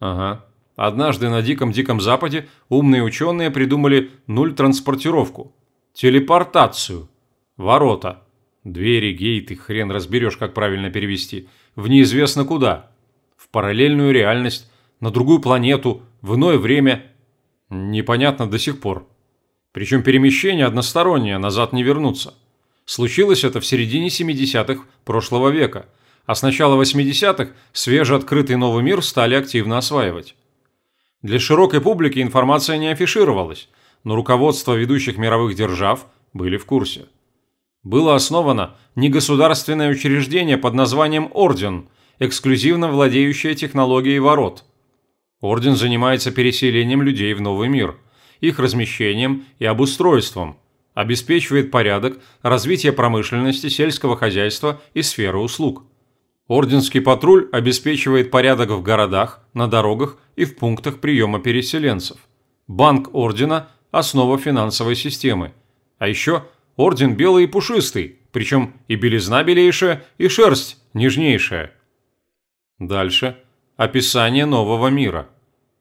Ага. Однажды на Диком-Диком Западе умные ученые придумали нуль-транспортировку. Телепортацию. Ворота. Двери, гейты, хрен разберешь, как правильно перевести. В неизвестно куда. В параллельную реальность, на другую планету, в иное время. Непонятно до сих пор. Причем перемещение одностороннее, назад не вернуться. Случилось это в середине 70-х прошлого века, а с начала 80-х свежеоткрытый новый мир стали активно осваивать. Для широкой публики информация не афишировалась, но руководство ведущих мировых держав были в курсе. Было основано негосударственное учреждение под названием «Орден», эксклюзивно владеющее технологией ворот. Орден занимается переселением людей в новый мир, их размещением и обустройством, обеспечивает порядок, развитие промышленности, сельского хозяйства и сферы услуг. Орденский патруль обеспечивает порядок в городах, на дорогах и в пунктах приема переселенцев. Банк Ордена – основа финансовой системы. А еще Орден белый и пушистый, причем и белизна белейшая, и шерсть нежнейшая. Дальше. Описание нового мира.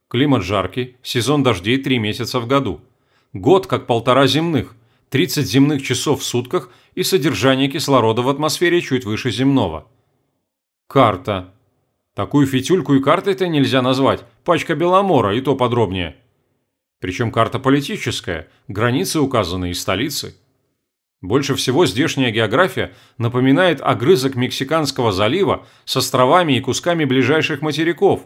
Климат жаркий, сезон дождей три месяца в году. Год как полтора земных, 30 земных часов в сутках и содержание кислорода в атмосфере чуть выше земного. Карта. Такую фитюльку и картой-то нельзя назвать, пачка Беломора и то подробнее. Причем карта политическая, границы указаны и столицы. Больше всего здешняя география напоминает огрызок Мексиканского залива с островами и кусками ближайших материков.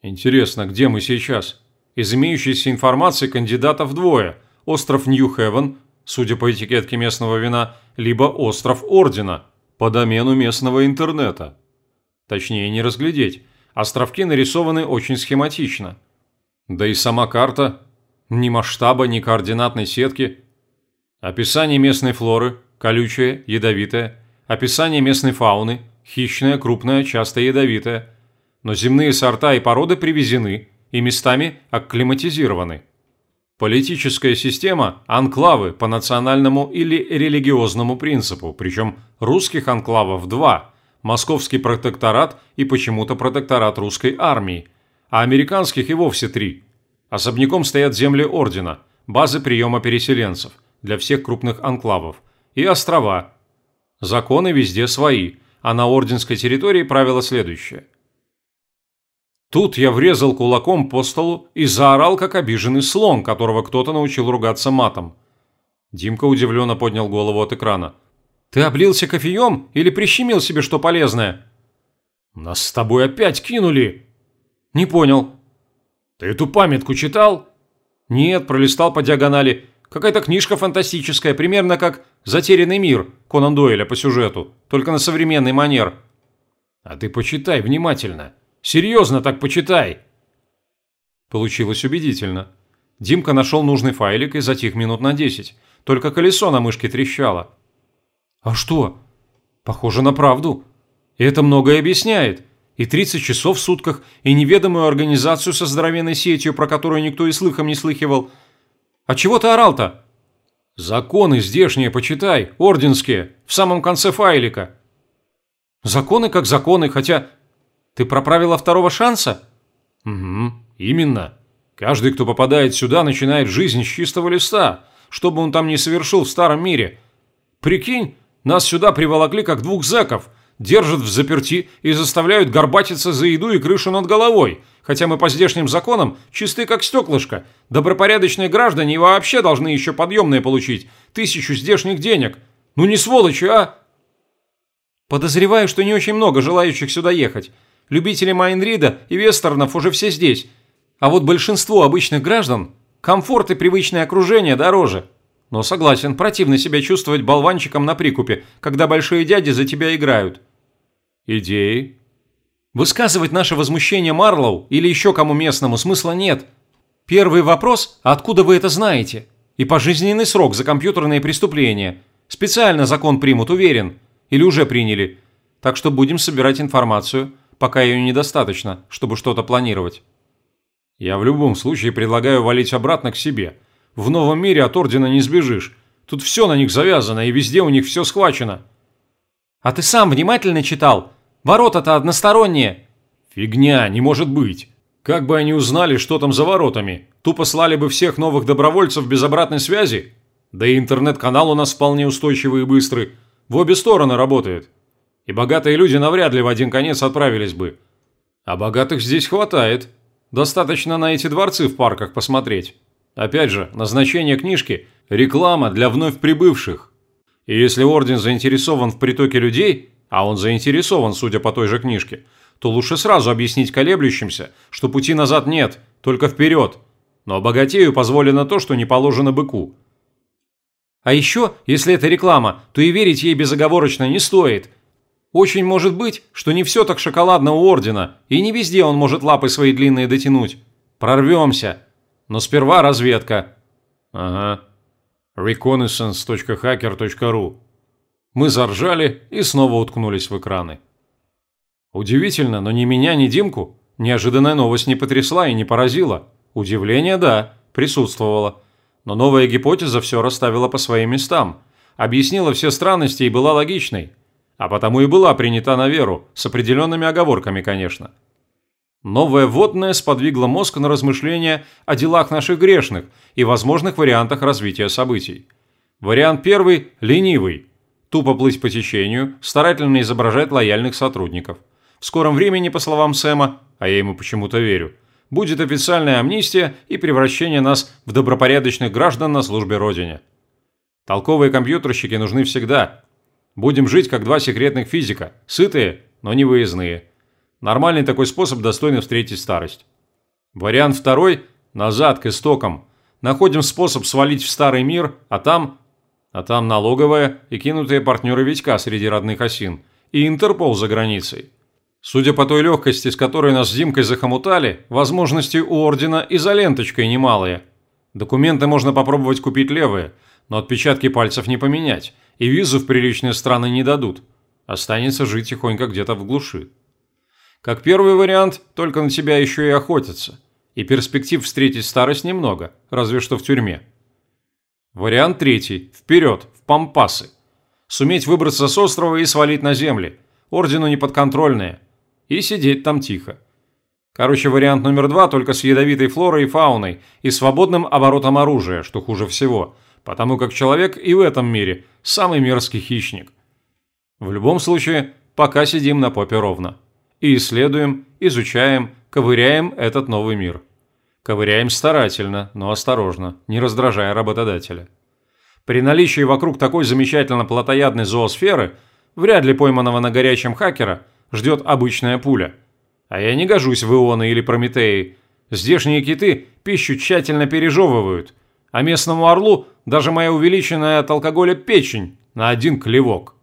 Интересно, где мы сейчас? Из имеющейся информации кандидатов двое – остров Нью-Хевен, судя по этикетке местного вина, либо остров Ордена, по домену местного интернета. Точнее, не разглядеть. Островки нарисованы очень схематично. Да и сама карта – ни масштаба, ни координатной сетки – Описание местной флоры – колючая, ядовитая. Описание местной фауны – хищная, крупная, часто ядовитая. Но земные сорта и породы привезены и местами акклиматизированы. Политическая система – анклавы по национальному или религиозному принципу, причем русских анклавов два – Московский протекторат и почему-то протекторат русской армии, а американских и вовсе три. Особняком стоят земли ордена, базы приема переселенцев – для всех крупных анклавов, и острова. Законы везде свои, а на орденской территории правило следующее. Тут я врезал кулаком по столу и заорал, как обиженный слон, которого кто-то научил ругаться матом. Димка удивленно поднял голову от экрана. «Ты облился кофеем или прищемил себе что полезное?» «Нас с тобой опять кинули!» «Не понял». «Ты эту памятку читал?» «Нет, пролистал по диагонали. Какая-то книжка фантастическая, примерно как «Затерянный мир» Конан Дойля по сюжету, только на современный манер. А ты почитай внимательно. Серьезно так почитай. Получилось убедительно. Димка нашел нужный файлик и затих минут на десять. Только колесо на мышке трещало. А что? Похоже на правду. И это многое объясняет. И 30 часов в сутках, и неведомую организацию со здоровенной сетью, про которую никто и слыхом не слыхивал – а чего ты орал-то?» «Законы здешние почитай, орденские, в самом конце файлика». «Законы как законы, хотя...» «Ты про правила второго шанса?» «Угу, именно. Каждый, кто попадает сюда, начинает жизнь с чистого листа, что бы он там ни совершил в старом мире. Прикинь, нас сюда приволокли как двух зэков, держат в заперти и заставляют горбатиться за еду и крышу над головой, хотя мы по здешним законам чисты как стеклышко. Добропорядочные граждане вообще должны еще подъемные получить. Тысячу здешних денег. Ну не сволочи, а? Подозреваю, что не очень много желающих сюда ехать. Любители Майнрида и вестернов уже все здесь. А вот большинство обычных граждан комфорт и привычное окружение дороже. Но согласен, противно себя чувствовать болванчиком на прикупе, когда большие дяди за тебя играют. Идеи? Высказывать наше возмущение Марлоу или еще кому местному смысла нет. Первый вопрос – откуда вы это знаете? И пожизненный срок за компьютерные преступления. Специально закон примут, уверен. Или уже приняли. Так что будем собирать информацию, пока ее недостаточно, чтобы что-то планировать. Я в любом случае предлагаю валить обратно к себе. В новом мире от Ордена не сбежишь. Тут все на них завязано, и везде у них все схвачено. А ты сам внимательно читал? Ворота-то односторонние. Фигня, не может быть. Как бы они узнали, что там за воротами? Тупо слали бы всех новых добровольцев без обратной связи? Да и интернет-канал у нас вполне устойчивый и быстрый. В обе стороны работает. И богатые люди навряд ли в один конец отправились бы. А богатых здесь хватает. Достаточно на эти дворцы в парках посмотреть. Опять же, назначение книжки – реклама для вновь прибывших. И если орден заинтересован в притоке людей, а он заинтересован, судя по той же книжке, то лучше сразу объяснить колеблющимся, что пути назад нет, только вперед. Но богатею позволено то, что не положено быку. А еще, если это реклама, то и верить ей безоговорочно не стоит. Очень может быть, что не все так шоколадно у Ордена, и не везде он может лапы свои длинные дотянуть. Прорвемся. Но сперва разведка. Ага. reconnaissance.hacker.ru Мы заржали и снова уткнулись в экраны. Удивительно, но ни меня, ни Димку неожиданная новость не потрясла и не поразила. Удивление, да, присутствовало. Но новая гипотеза все расставила по своим местам, объяснила все странности и была логичной. А потому и была принята на веру, с определенными оговорками, конечно. Новое вводное сподвигло мозг на размышления о делах наших грешных и возможных вариантах развития событий. Вариант первый – ленивый. Тупо плыть по течению, старательно изображать лояльных сотрудников. В скором времени, по словам Сэма, а я ему почему-то верю, будет официальная амнистия и превращение нас в добропорядочных граждан на службе Родине. Толковые компьютерщики нужны всегда. Будем жить как два секретных физика, сытые, но не выездные. Нормальный такой способ достойно встретить старость. Вариант второй – назад, к истокам. Находим способ свалить в старый мир, а там… А там налоговая и кинутые партнеры Витька среди родных осин. И Интерпол за границей. Судя по той легкости, с которой нас с Димкой захомутали, возможности у Ордена и за ленточкой немалые. Документы можно попробовать купить левые, но отпечатки пальцев не поменять, и визу в приличные страны не дадут. Останется жить тихонько где-то в глуши. Как первый вариант, только на тебя еще и охотятся. И перспектив встретить старость немного, разве что в тюрьме. Вариант третий. Вперед, в Пампасы. Суметь выбраться с острова и свалить на земли. Ордену неподконтрольные и сидеть там тихо. Короче, вариант номер два только с ядовитой флорой и фауной и свободным оборотом оружия, что хуже всего, потому как человек и в этом мире самый мерзкий хищник. В любом случае, пока сидим на попе ровно. И исследуем, изучаем, ковыряем этот новый мир. Ковыряем старательно, но осторожно, не раздражая работодателя. При наличии вокруг такой замечательно плотоядной зоосферы, вряд ли пойманного на горячем хакера – ждет обычная пуля. А я не гожусь в ионы или прометеи. Здешние киты пищу тщательно пережевывают, а местному орлу даже моя увеличенная от алкоголя печень на один клевок.